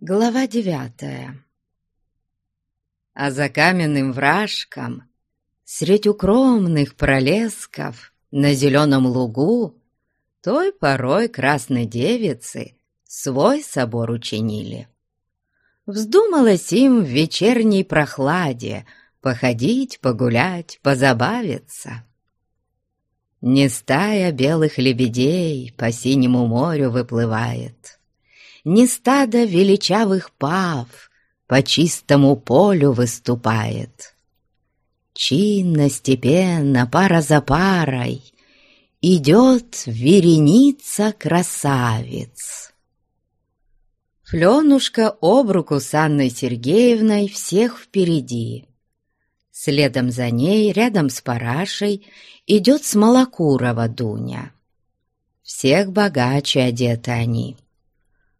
Глава девятая А за каменным вражком, Средь укромных пролесков, На зеленом лугу, Той порой красной девицы Свой собор учинили. Вздумалось им в вечерней прохладе Походить, погулять, позабавиться. Не стая белых лебедей По синему морю выплывает — не стадо величавых пав по чистому полю выступает. Чинно, степенно, пара за парой идет вереница красавиц. Фленушка об руку с Анной Сергеевной всех впереди. Следом за ней, рядом с Парашей, идет Смолокурова Дуня. Всех богаче одеты они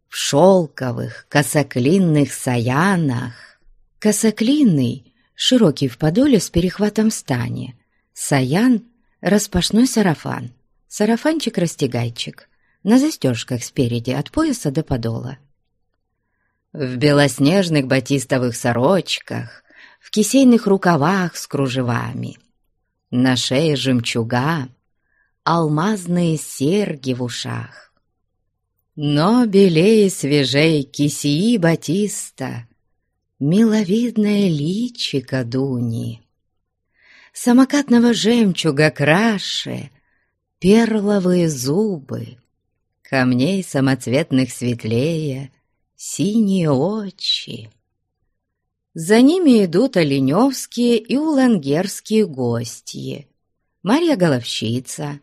в шелковых косоклинных саянах. Косоклинный, широкий в подоле с перехватом в стане. Саян — распашной сарафан. Сарафанчик-растягайчик. На застежках спереди, от пояса до подола. В белоснежных батистовых сорочках, в кисейных рукавах с кружевами. На шее жемчуга, алмазные серьги в ушах. Но белее свежей кисии батиста, Миловидное личико Дуни. Самокатного жемчуга краше, Перловые зубы, Камней самоцветных светлее, Синие очи. За ними идут оленевские и улангерские гости. Марья Головщица,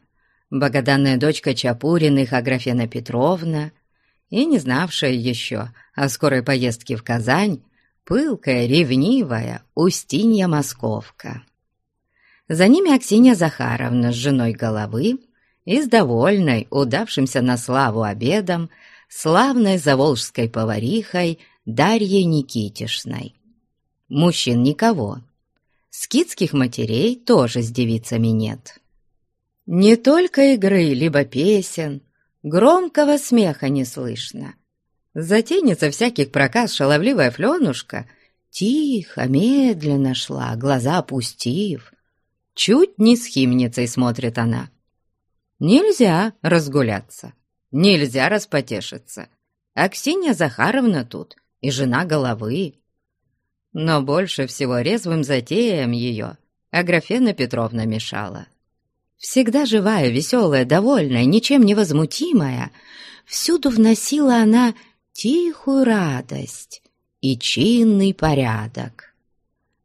богоданная дочка Чапуриных Аграфена Петровна и не знавшая еще о скорой поездке в Казань, пылкая, ревнивая Устинья Московка. За ними Аксинья Захаровна с женой головы и с довольной, удавшимся на славу обедом, славной заволжской поварихой Дарьей Никитишной. Мужчин никого. Скидских матерей тоже с девицами нет. Не только игры, либо песен, громкого смеха не слышно. Затейница всяких проказ шаловливая Фленушка тихо, медленно шла, глаза опустив. Чуть не с химницей смотрит она. Нельзя разгуляться, нельзя распотешиться. Аксинья Захаровна тут и жена головы. Но больше всего резвым затеям ее Аграфена Петровна мешала. Всегда живая, веселая, довольная, ничем не возмутимая, всюду вносила она тихую радость и чинный порядок.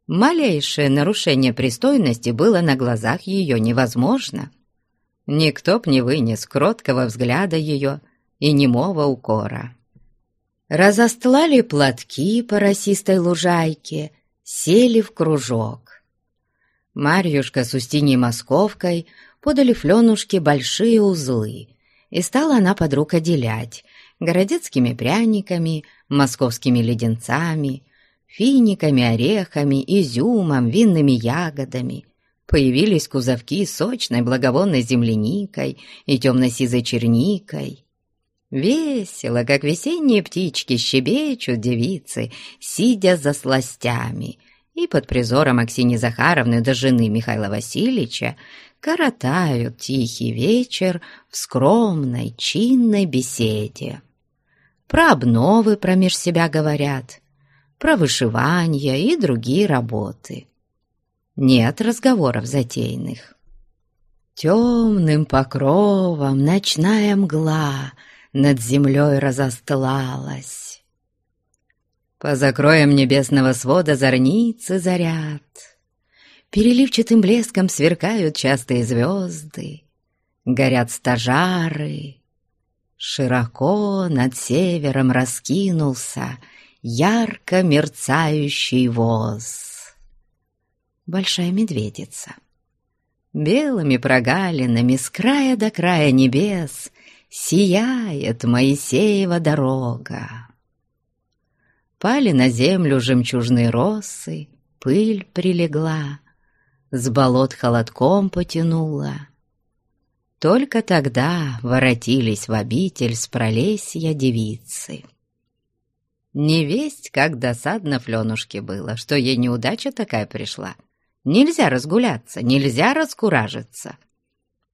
Малейшее нарушение пристойности было на глазах ее невозможно. Никто б не вынес кроткого взгляда ее и немого укора. Разостлали платки по росистой лужайке, сели в кружок. Марьюшка с Устиньей Московкой подали Фленушке большие узлы, и стала она подруг отделять городецкими пряниками, московскими леденцами, финиками, орехами, изюмом, винными ягодами. Появились кузовки сочной благовонной земляникой и темно-сизой черникой. Весело, как весенние птички, щебечут девицы, сидя за сластями — и под призором Аксини Захаровны до жены Михаила Васильевича коротают тихий вечер в скромной, чинной беседе. Про обновы промеж себя говорят, про вышивание и другие работы. Нет разговоров затейных. Темным покровом ночная мгла над землей разостлалась. По закроям небесного свода зорницы заряд. Переливчатым блеском сверкают частые звезды, Горят стажары. Широко над севером раскинулся Ярко мерцающий воз. Большая медведица. Белыми прогалинами с края до края небес Сияет Моисеева дорога. Пали на землю жемчужные росы, пыль прилегла, С болот холодком потянула. Только тогда воротились в обитель с пролесья девицы. Не весть, как досадно Фленушке было, что ей неудача такая пришла. Нельзя разгуляться, нельзя раскуражиться.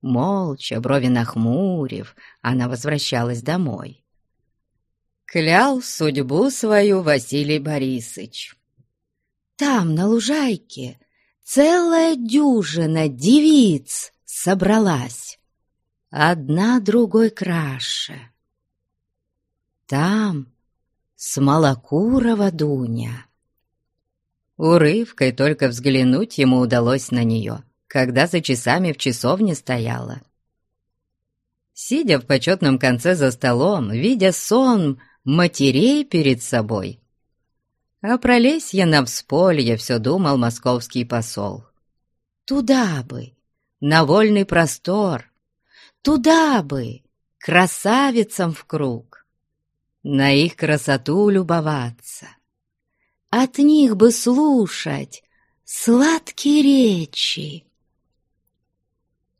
Молча, брови нахмурив, она возвращалась домой. Клял судьбу свою Василий Борисович. Там, на лужайке, целая дюжина девиц собралась. Одна другой краше. Там Смолокурова Дуня. Урывкой только взглянуть ему удалось на нее, когда за часами в часовне стояла. Сидя в почетном конце за столом, видя сон матерей перед собой, а пролезье на всполье все думал московский посол. Туда бы, на вольный простор, Туда бы, красавицам в круг, на их красоту любоваться. От них бы слушать сладкие речи.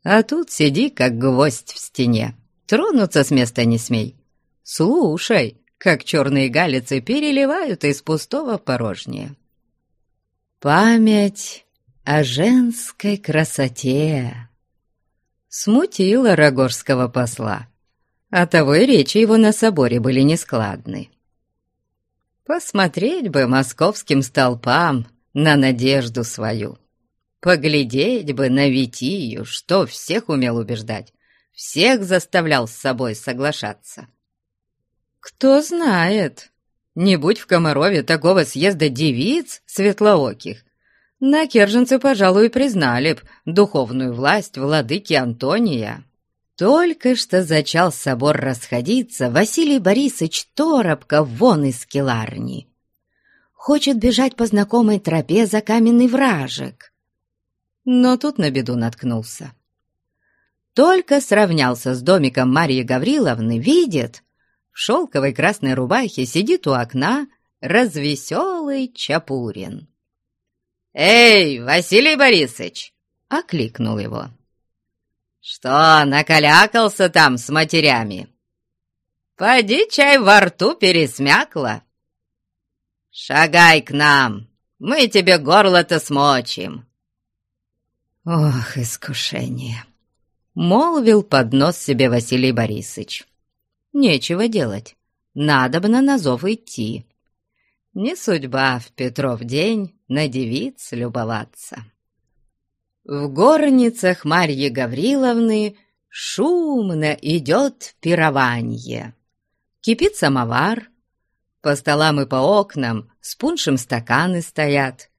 А тут сиди, как гвоздь в стене, тронуться с места не смей. Слушай, как черные галицы переливают из пустого в порожнее. Память о женской красоте смутило рогорского посла. а того и речи его на соборе были нескладны. Посмотреть бы московским столпам на надежду свою. Поглядеть бы на Витию, что всех умел убеждать, всех заставлял с собой соглашаться. Кто знает, не будь в Комарове такого съезда девиц светлооких, на Керженцы, пожалуй, признали б духовную власть владыки Антония. Только что зачал собор расходиться, Василий Борисович торопко вон из келарни. Хочет бежать по знакомой тропе за каменный вражек. Но тут на беду наткнулся. Только сравнялся с домиком Марьи Гавриловны, видит, шелковой красной рубахе сидит у окна развеселый Чапурин. «Эй, Василий Борисович!» — окликнул его. «Что, накалякался там с матерями? Поди чай во рту пересмякло. Шагай к нам, мы тебе горло-то смочим». «Ох, искушение!» — молвил под нос себе Василий Борисович. «Нечего делать, надобно на зов идти. Не судьба в Петров день на девиц любоваться. В горницах Марьи Гавриловны шумно идет пирование. Кипит самовар, по столам и по окнам с пуншем стаканы стоят.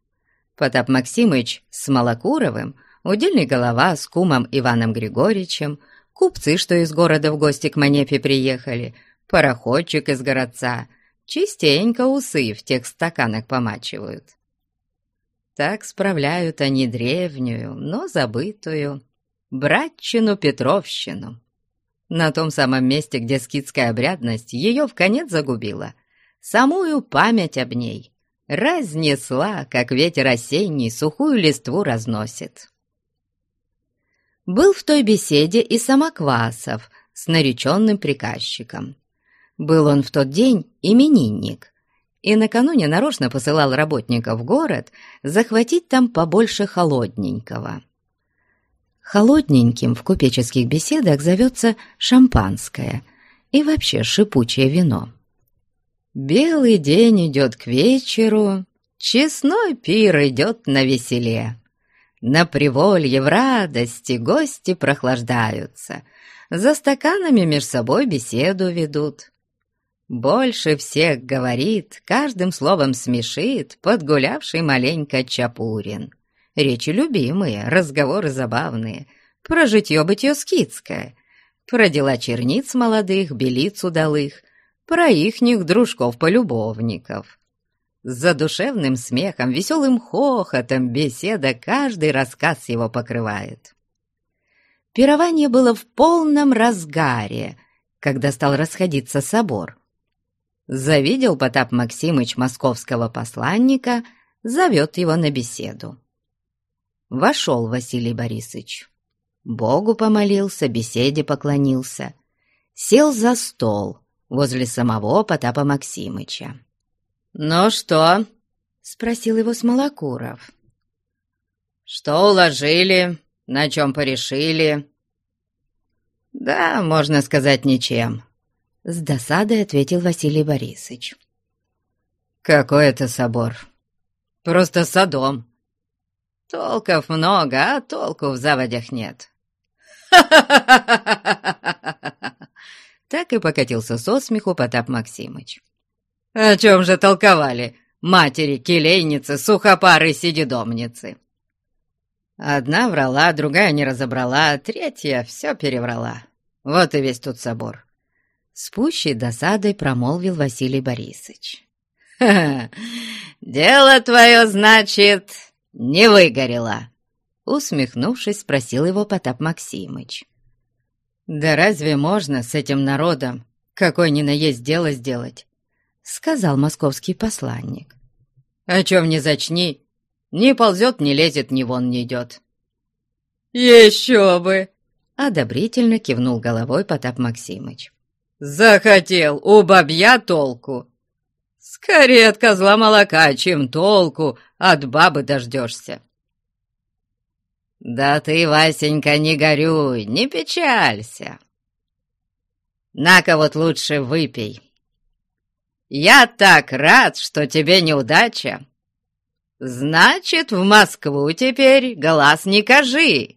Потап Максимыч с Малокуровым, удельный голова с кумом Иваном Григорьевичем, купцы, что из города в гости к Манефе приехали, пароходчик из городца, частенько усы в тех стаканах помачивают. Так справляют они древнюю, но забытую братчину-петровщину. На том самом месте, где скидская обрядность ее в конец загубила, самую память об ней разнесла, как ветер осенний сухую листву разносит. Был в той беседе и Самоквасов с нареченным приказчиком. Был он в тот день именинник, и накануне нарочно посылал работников в город захватить там побольше холодненького. Холодненьким в купеческих беседах зовется шампанское и вообще шипучее вино. Белый день идет к вечеру, честной пир идет на веселе. На приволье в радости гости прохлаждаются, за стаканами меж собой беседу ведут. Больше всех говорит, каждым словом смешит подгулявший маленько Чапурин. Речи любимые, разговоры забавные, про житье-бытье скидское, про дела черниц молодых, белиц удалых, про ихних дружков-полюбовников. С задушевным смехом, веселым хохотом беседа каждый рассказ его покрывает. Пирование было в полном разгаре, когда стал расходиться собор завидел Потап Максимыч московского посланника, зовет его на беседу. Вошел Василий Борисович. Богу помолился, беседе поклонился. Сел за стол возле самого Потапа Максимыча. «Ну что?» — спросил его Смолокуров. «Что уложили? На чем порешили?» «Да, можно сказать, ничем», — с досадой ответил Василий Борисович. «Какой это собор? Просто садом. Толков много, а толку в заводях нет». Так и покатился со смеху Потап Максимыч. «О чем же толковали матери, келейницы, сухопары, сидедомницы?» Одна врала, другая не разобрала, третья все переврала. Вот и весь тут собор. С пущей досадой промолвил Василий Борисович. «Ха дело твое, значит, не выгорело!» Усмехнувшись, спросил его Потап Максимыч. «Да разве можно с этим народом какой ни на есть дело сделать?» Сказал московский посланник. «О чем не зачни, ни ползет, ни лезет, ни вон не идет». «Еще бы!» — одобрительно кивнул головой Потап Максимыч. «Захотел у бабья толку. Скорее от козла молока, чем толку от бабы дождешься». «Да ты, Васенька, не горюй, не печалься. На-ка вот лучше выпей. Я так рад, что тебе неудача. Значит, в Москву теперь глаз не кажи».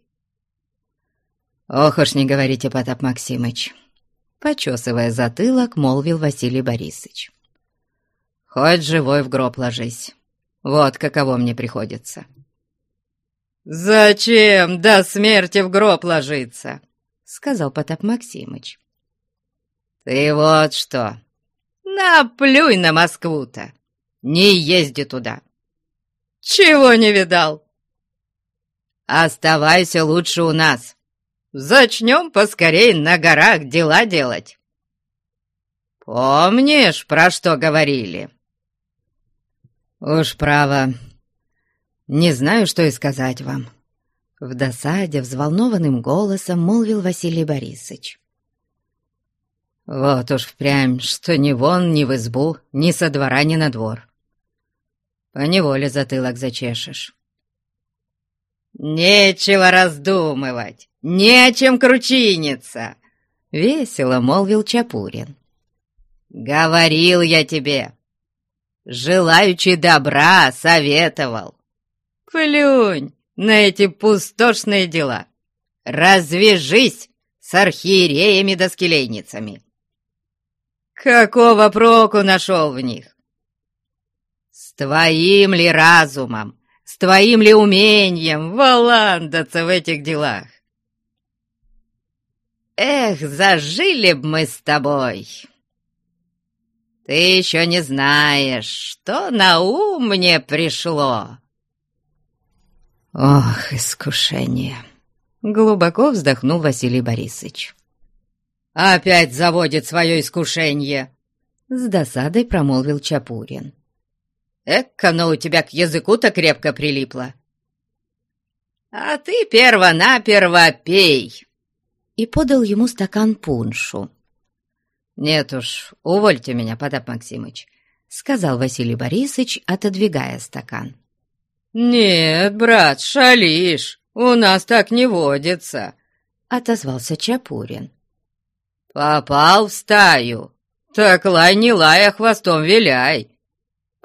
«Ох уж не говорите, Потап Максимыч!» Почесывая затылок, молвил Василий Борисович. «Хоть живой в гроб ложись. Вот каково мне приходится». «Зачем до смерти в гроб ложиться?» — сказал Потап Максимыч. «Ты вот что! Наплюй на Москву-то! Не езди туда!» «Чего не видал?» «Оставайся лучше у нас. Зачнем поскорей на горах дела делать. Помнишь, про что говорили?» «Уж право, не знаю, что и сказать вам». В досаде взволнованным голосом молвил Василий Борисович. «Вот уж впрямь, что ни вон, ни в избу, ни со двора, ни на двор. Поневоле затылок зачешешь». «Нечего раздумывать, не о чем кручиниться!» — весело молвил Чапурин. «Говорил я тебе, желаючи добра советовал. Плюнь на эти пустошные дела. Развяжись с архиереями да скелейницами. Какого проку нашел в них? С твоим ли разумом, с твоим ли умением валандаться в этих делах? Эх, зажили б мы с тобой!» Ты еще не знаешь, что на ум мне пришло. Ох, искушение! Глубоко вздохнул Василий Борисович. «Опять заводит свое искушение!» С досадой промолвил Чапурин. «Эк, оно у тебя к языку-то крепко прилипло!» «А ты перво-наперво пей!» И подал ему стакан пуншу. «Нет уж, увольте меня, Потап Максимыч», — сказал Василий Борисович, отодвигая стакан. «Нет, брат, шалишь, у нас так не водится», — отозвался Чапурин. «Попал в стаю, так лай не лай, а хвостом виляй.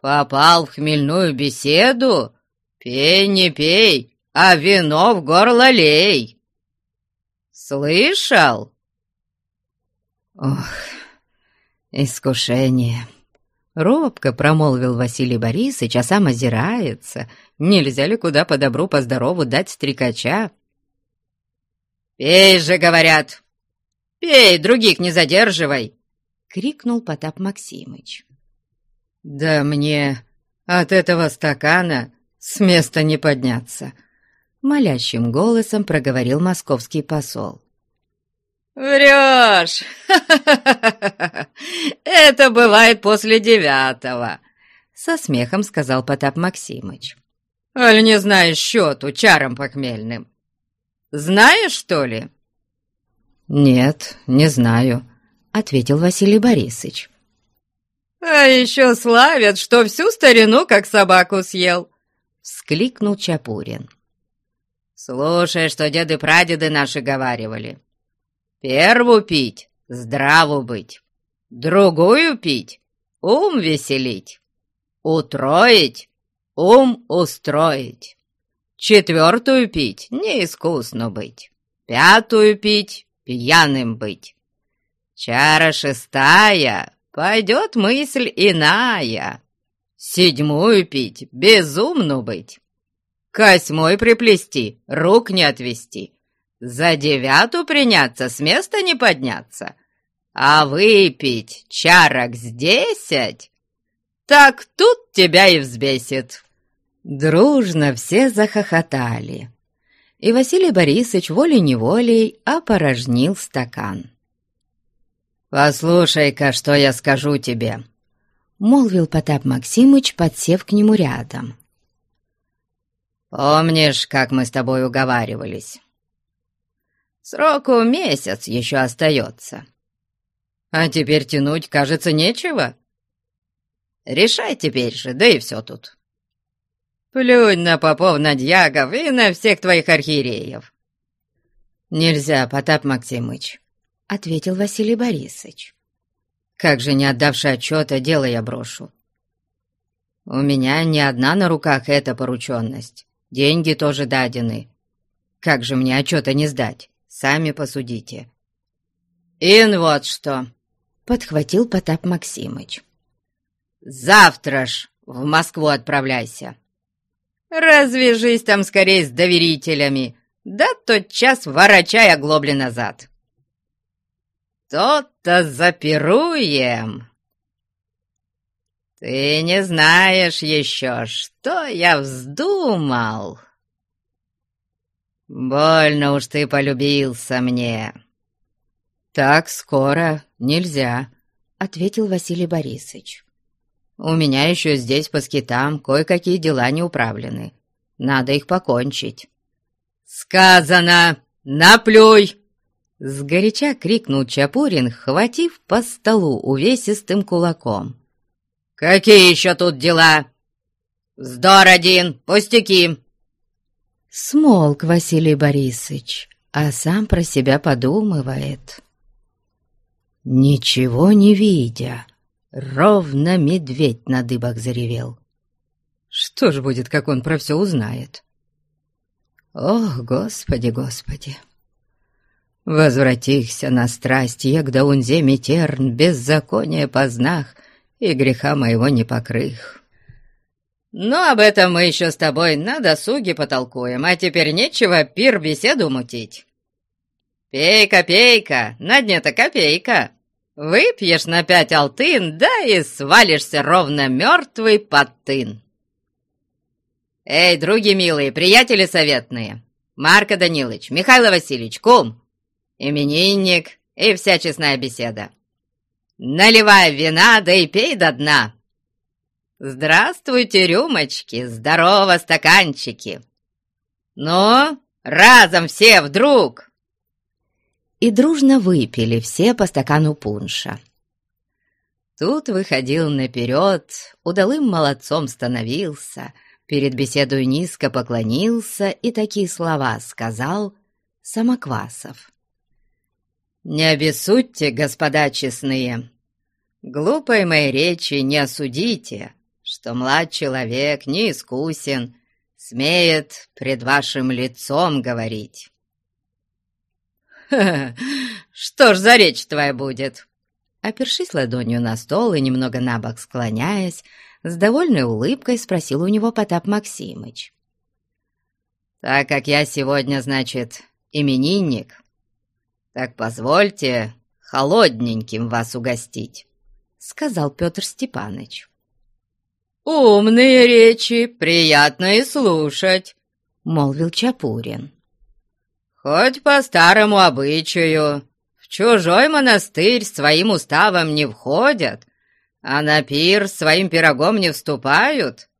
Попал в хмельную беседу, пей не пей, а вино в горло лей. Слышал?» «Ох, искушение!» Робко промолвил Василий Борисович, а сам озирается. Нельзя ли куда по добру, по здорову дать стрекача? «Пей же, говорят! Пей, других не задерживай!» — крикнул Потап Максимыч. «Да мне от этого стакана с места не подняться!» — молящим голосом проговорил московский посол. «Врешь! Это бывает после девятого!» Со смехом сказал Потап Максимыч. «Аль не знаешь счету чаром похмельным? Знаешь, что ли?» «Нет, не знаю», — ответил Василий Борисович. А еще славят, что всю старину как собаку съел!» — вскликнул Чапурин. «Слушай, что деды-прадеды наши говаривали. Первую пить, здраву быть, другую пить, ум веселить, утроить, ум устроить, четвертую пить, неискусно быть, пятую пить, пьяным быть. Чара шестая, пойдет мысль иная, седьмую пить, безумно быть, косьмой приплести, рук не отвести, за девяту приняться, с места не подняться, а выпить чарок с десять, так тут тебя и взбесит». Дружно все захохотали, и Василий Борисович волей-неволей опорожнил стакан. «Послушай-ка, что я скажу тебе», — молвил Потап Максимыч, подсев к нему рядом. «Помнишь, как мы с тобой уговаривались? Сроку месяц еще остается. А теперь тянуть, кажется, нечего. Решай теперь же, да и все тут. Плюнь на попов, на дьяков и на всех твоих архиереев. Нельзя, Потап Максимыч, — ответил Василий Борисович. Как же, не отдавши отчета, дело я брошу. У меня не одна на руках эта порученность. Деньги тоже дадены. Как же мне отчета не сдать? Сами посудите. «Ин вот что!» — подхватил Потап Максимыч. «Завтра ж в Москву отправляйся. Развяжись там скорее с доверителями, да тот час ворочай оглобли назад. То-то запируем. Ты не знаешь еще, что я вздумал. Больно уж ты полюбился мне. Так скоро нельзя, — ответил Василий Борисович. У меня еще здесь по скитам кое-какие дела не управлены. Надо их покончить». «Сказано! Наплюй!» Сгоряча крикнул Чапурин, хватив по столу увесистым кулаком. «Какие еще тут дела? Вздор один, пустяки!» Смолк Василий Борисович, а сам про себя подумывает. Ничего не видя, Ровно медведь на дыбах заревел. Что ж будет, как он про все узнает? Ох, Господи, Господи! Возвратихся на страсть, егда унзе метерн, беззаконие познах, и греха моего не покрых. Ну, об этом мы еще с тобой на досуге потолкуем, а теперь нечего пир беседу мутить. Пей, копейка, на дне-то копейка. Выпьешь на пять алтын, да и свалишься ровно мертвый под тын. Эй, други милые, приятели советные, Марко Данилович, Михаил Васильевич, кум, именинник и вся честная беседа. Наливай вина, да и пей до дна. Здравствуйте, рюмочки, здорово, стаканчики. Ну, разом все вдруг и дружно выпили все по стакану пунша. Тут выходил наперед, удалым молодцом становился, перед беседой низко поклонился и такие слова сказал Самоквасов. «Не обессудьте, господа честные, глупой моей речи не осудите, что млад человек не искусен, смеет пред вашим лицом говорить. что ж за речь твоя будет?» Опершись ладонью на стол и немного набок склоняясь, с довольной улыбкой спросил у него Потап Максимыч. «Так как я сегодня, значит, именинник, так позвольте холодненьким вас угостить», — сказал Петр Степаныч. «Умные речи, приятно и слушать», — молвил Чапурин. Хоть по старому обычаю, в чужой монастырь своим уставом не входят, а на пир своим пирогом не вступают.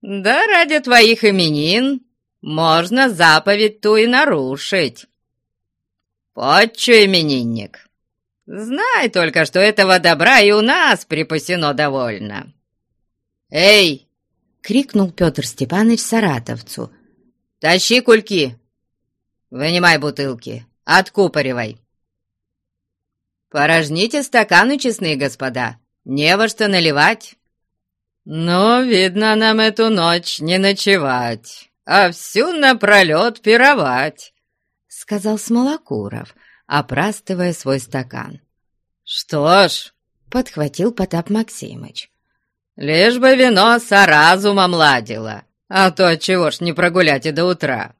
Да ради твоих именин можно заповедь ту и нарушить. Подчу, именинник, Знай только, что этого добра и у нас припасено довольно. Эй!» — крикнул Петр Степанович саратовцу. «Тащи кульки! Вынимай бутылки, откупоривай!» «Порожните стаканы, честные господа, не во что наливать!» «Но, видно, нам эту ночь не ночевать, а всю напролет пировать», — сказал Смолокуров, опрастывая свой стакан. «Что ж», — подхватил Потап Максимыч, «лишь бы вино с разумом ладило, а то чего ж не прогулять и до утра».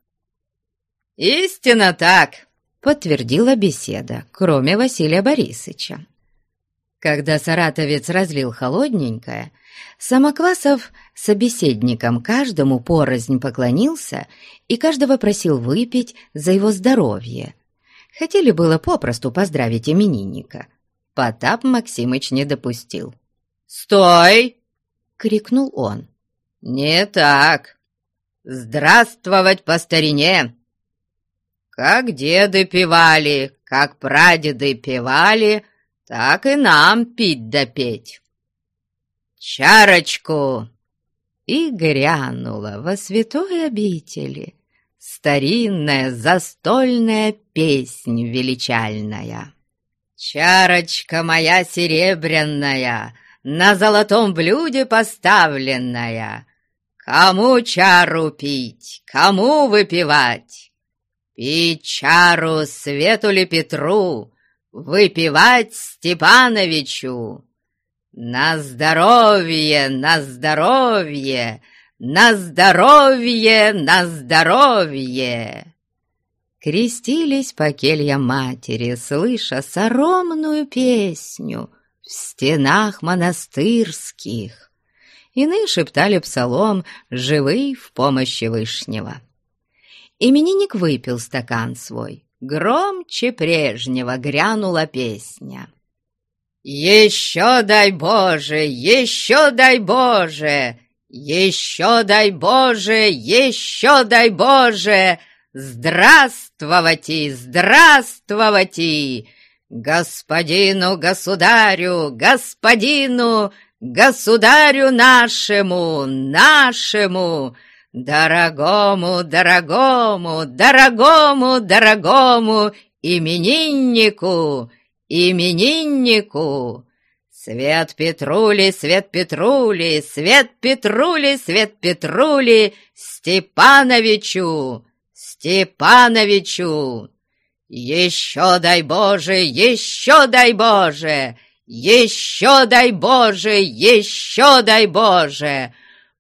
«Истинно так», — подтвердила беседа, кроме Василия Борисовича. Когда саратовец разлил холодненькое, Самоквасов собеседникам каждому порознь поклонился и каждого просил выпить за его здоровье. Хотели было попросту поздравить именинника. Потап Максимыч не допустил. «Стой!» — крикнул он. «Не так! Здравствовать по старине! Как деды певали, как прадеды певали, так и нам пить да петь! Чарочку!» И грянула во святой обители старинная застольная песнь величальная. «Чарочка моя серебряная, на золотом блюде поставленная, кому чару пить, кому выпивать? Пить чару Свету ли Петру, выпивать Степановичу. На здоровье, на здоровье!» «На здоровье, на здоровье!» Крестились по кельям матери, слыша соромную песню в стенах монастырских. Иные шептали псалом «Живый в помощи Вышнего». Именинник выпил стакан свой. Громче прежнего грянула песня. «Еще дай Боже, еще дай Боже! «Еще дай Боже, еще дай Боже! Здравствовати, здравствовати! Господину государю, господину, государю нашему, нашему, дорогому, дорогому, дорогому, дорогому имениннику, имениннику!» Свет Петрули, Свет Петрули, Свет Петрули, Свет Петрули, Степановичу, Степановичу! Еще дай Боже, еще дай Боже, еще дай Боже, еще дай Боже!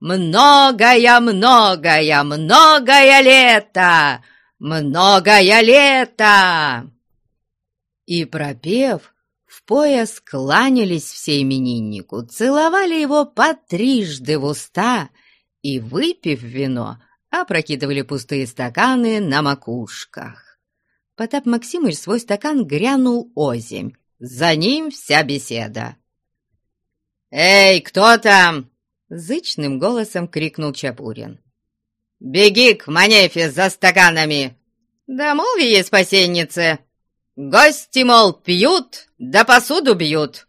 Многое, многое, лето, многое лето! И пропев, пояс кланялись все имениннику, целовали его по трижды в уста и, выпив вино, опрокидывали пустые стаканы на макушках. Потап Максимыч свой стакан грянул озимь. За ним вся беседа. «Эй, кто там?» — зычным голосом крикнул Чапурин. «Беги к Манефе за стаканами!» «Да молви ей спасеннице!» Гости, мол, пьют, да посуду бьют.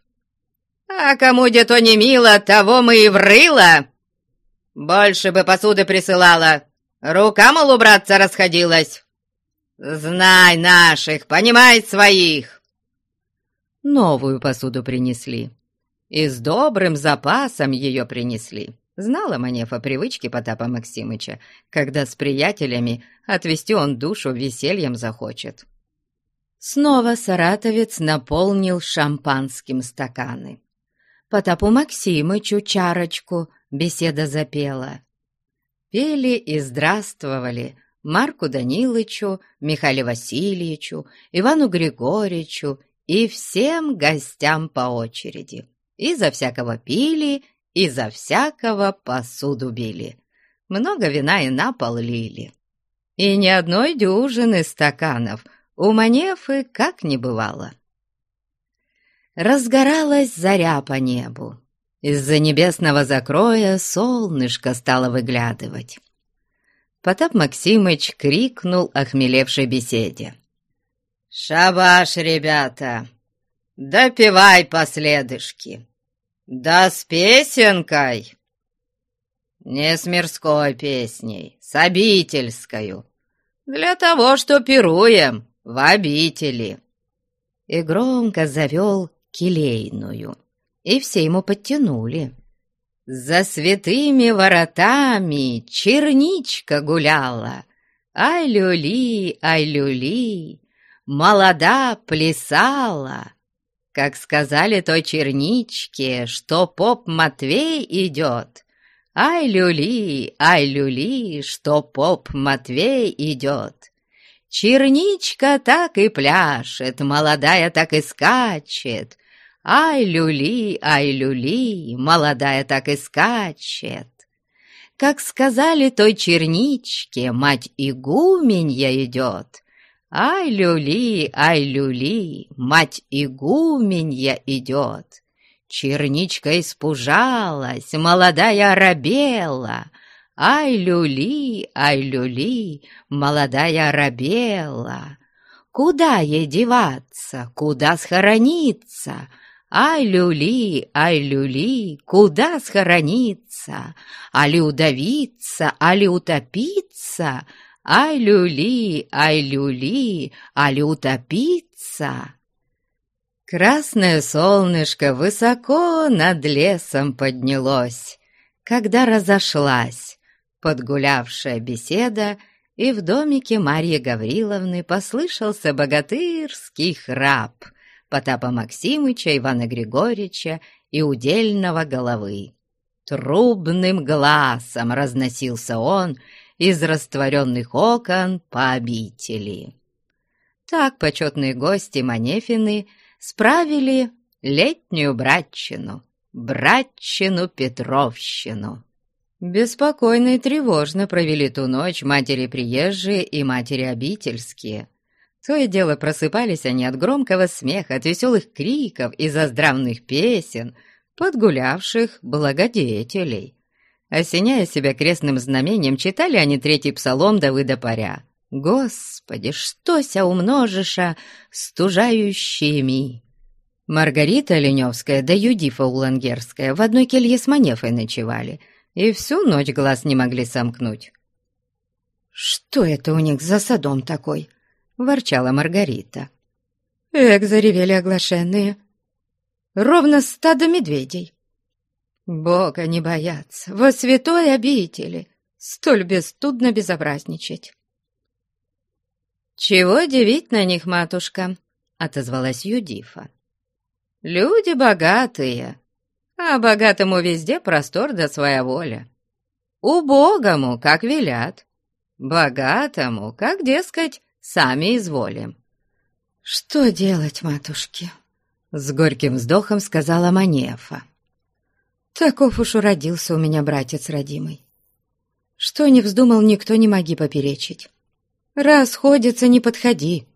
А кому где то не мило, того мы и врыло. Больше бы посуды присылала, рука, мол, убраться расходилась. Знай наших, понимай своих. Новую посуду принесли. И с добрым запасом ее принесли. Знала Манефа привычки Потапа Максимыча, когда с приятелями отвести он душу весельем захочет. Снова саратовец наполнил шампанским стаканы. Потапу Максимычу чарочку беседа запела. Пели и здравствовали Марку Данилычу, Михаилу Васильевичу, Ивану Григорьевичу и всем гостям по очереди. И за всякого пили, и за всякого посуду били. Много вина и на пол лили. И ни одной дюжины стаканов — у Манефы как не бывало. Разгоралась заря по небу. Из-за небесного закроя солнышко стало выглядывать. Потап Максимыч крикнул охмелевшей беседе. «Шабаш, ребята! Допивай последышки, да с песенкой. Не с мирской песней, с обительскою, для того, что пируем в обители». И громко завел келейную, и все ему подтянули. За святыми воротами черничка гуляла, Ай-люли, ай-люли, молода плясала. Как сказали той черничке, что поп Матвей идет, Ай-люли, ай-люли, что поп Матвей идет. Черничка так и пляшет, молодая так и скачет, Ай-люли, ай-люли, молодая так и скачет. Как сказали той черничке, мать игуменья идет. Ай-люли, ай-люли, мать игуменья идет. Черничка испужалась, молодая рабела. Ай-люли, ай-люли, молодая рабела. Куда ей деваться, куда схорониться — Ай-люли, ай-люли, куда схорониться? Али удавиться, али утопиться? Ай-люли, ай-люли, али утопиться? Красное солнышко высоко над лесом поднялось, когда разошлась подгулявшая беседа, и в домике Марьи Гавриловны послышался богатырский храп — Потапа Максимыча, Ивана Григорьевича и удельного головы. Трубным глазом разносился он из растворенных окон по обители. Так почетные гости Манефины справили летнюю братчину, братчину-петровщину. Беспокойно и тревожно провели ту ночь матери приезжие и матери обительские. То и дело просыпались они от громкого смеха, от веселых криков и заздравных песен, подгулявших благодетелей. Осеняя себя крестным знамением, читали они третий псалом Давыда Паря. «Господи, что ся умножиша стужающими!» Маргарита Леневская да Юдифа Улангерская в одной келье с Манефой ночевали и всю ночь глаз не могли сомкнуть. «Что это у них за садом такой?» — ворчала Маргарита. «Эк, заревели оглашенные! Ровно стадо медведей! Бога не боятся, во святой обители, столь бесстудно безобразничать!» «Чего дивить на них, матушка?» — отозвалась Юдифа. «Люди богатые, а богатому везде простор да своя воля. Убогому, как велят, богатому, как, дескать, Сами изволим». «Что делать, матушки?» — с горьким вздохом сказала Манефа. «Таков уж уродился у меня братец родимый. Что не вздумал, никто не моги поперечить. Раз ходится, не подходи.